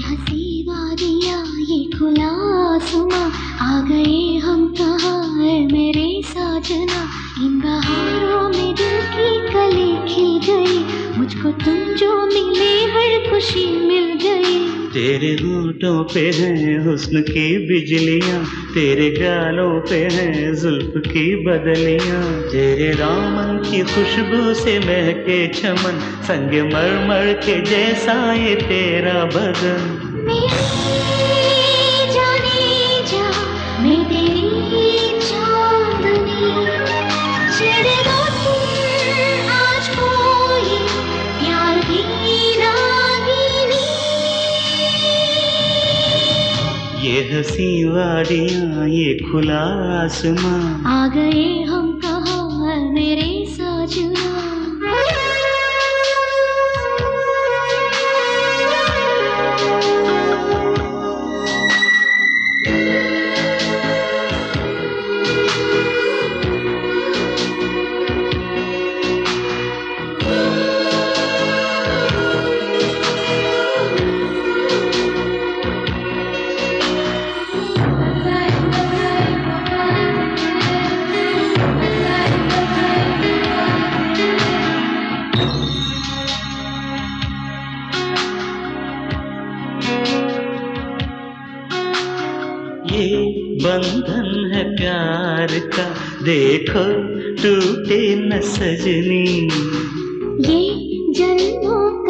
हँसी वादिया ये खुला आसमां आ गए हम कहाँ मेरे साजना? इन बहारों में दिल की कली खिल गई। मुझको तुम जो मिले, हर खुशी मिल गई। तेरे रूटों पे हैं हुस्न की बिजलियाँ, तेरे गालों पे हैं जुल्फ की बदलियाँ। तेरे रामन की खुशबू से महके चमन, संग मर मर के जैसा ये तेरा बदन। ये हँसी वादियाँ ये खुला आसमां। आ गए हम कहा मेरे साजना? ये बंधन है प्यार का। देखो टूटे न सजनी। ये जन्मों का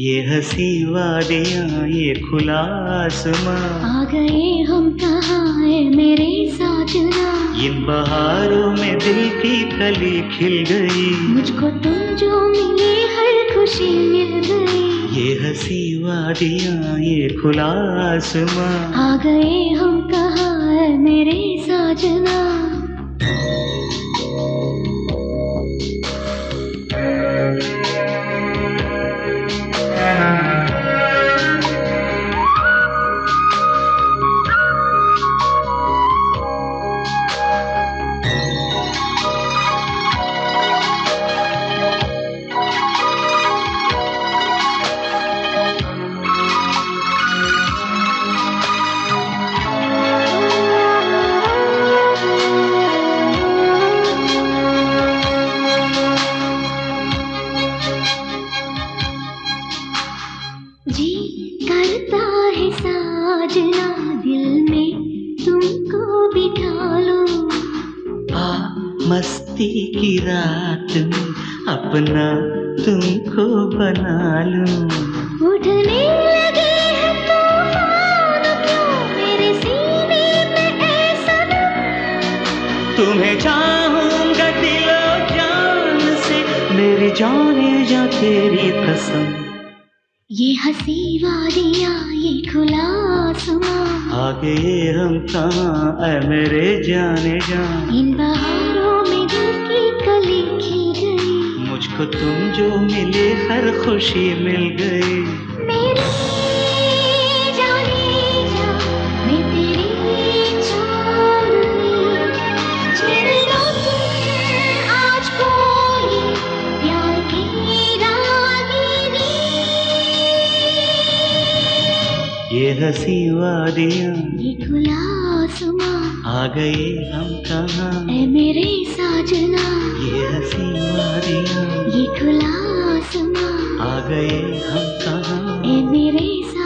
ये हँसी वादियाँ ये खुला आसमां आ गए हम कहाँ है मेरे साजना इन बहारों में दिल की कली खिल गई। मुझको तुम जो मिले हर खुशी मिल गई। ये हँसी वादियाँ ये खुला आसमां आ गए हम कहाँ है मेरे साजना जी करता है साजना दिल में तुमको बिठा लूँ। आ मस्ती की रात में अपना तुमको बना लूँ। उठने लगे हैं तूफ़ान क्यों मेरे सीने में ऐसा दम? तुम्हें चाहूँगा दिलो जान से मेरी जाने जा तेरी कसम। ये हसी वादियाँ ये खुला आसमां आगे हम कहा ऐ मेरे जाने जा इन बहारों में दिल की कली खी गई। मुझको तुम जो मिले हर खुशी मिल गई। हँसी वादियाँ खुला आसमां। आ गए हम कहाँ? ऐ मेरे साजना। ये हसी वादियाँ ये खुला आसमां। आ गए हम कहाँ? ऐ मेरे साजना